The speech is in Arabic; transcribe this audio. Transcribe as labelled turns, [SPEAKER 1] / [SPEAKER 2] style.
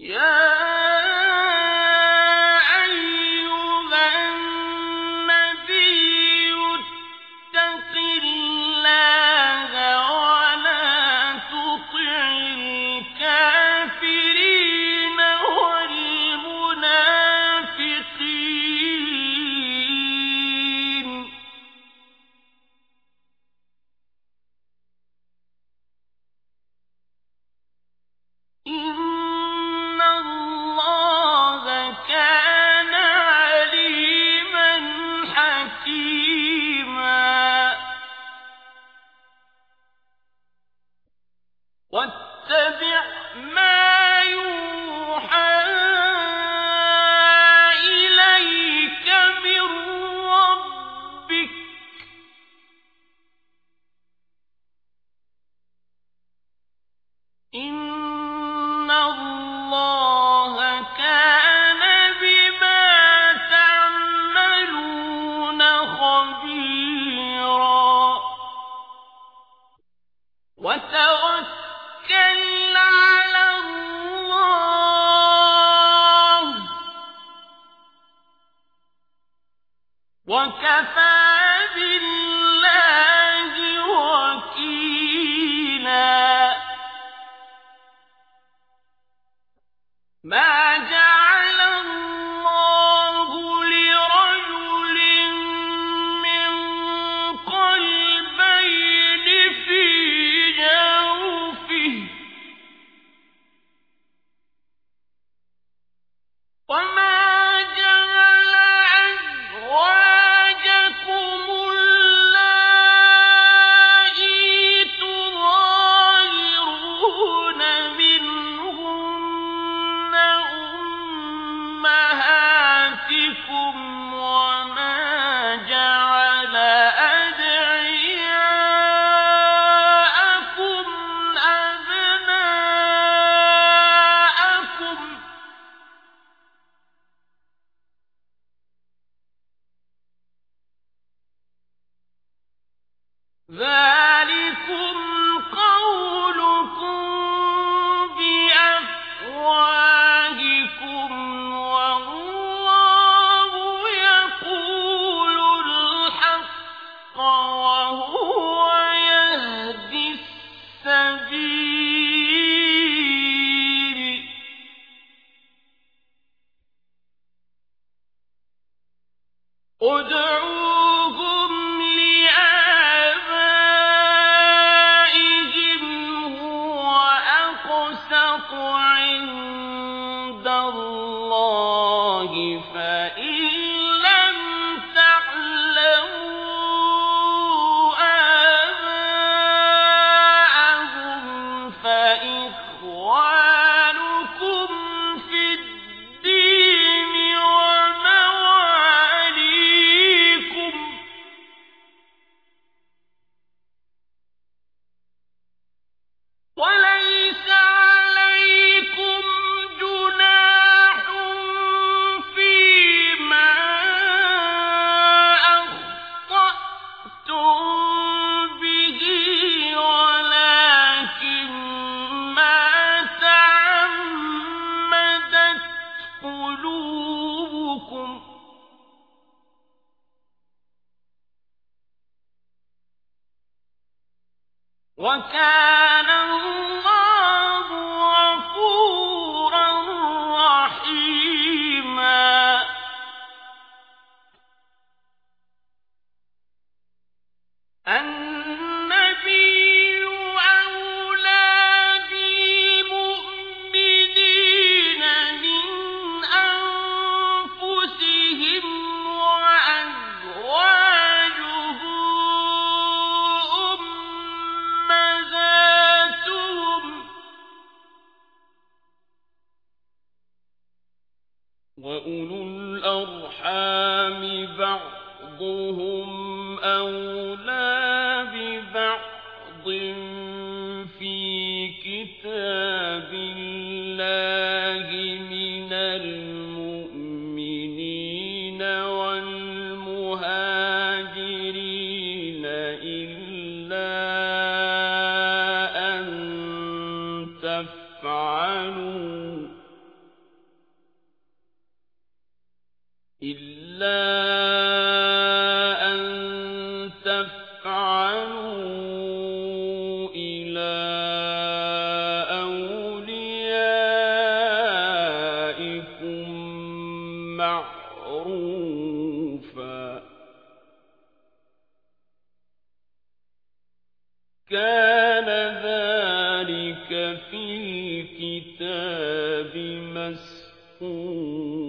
[SPEAKER 1] يا واتبع ما وكفى بالله ادعوهم لآبائهم وكان وأولو الأرحام بعضهم أولاد معروفا. كان ذلك في الكتاب مسكون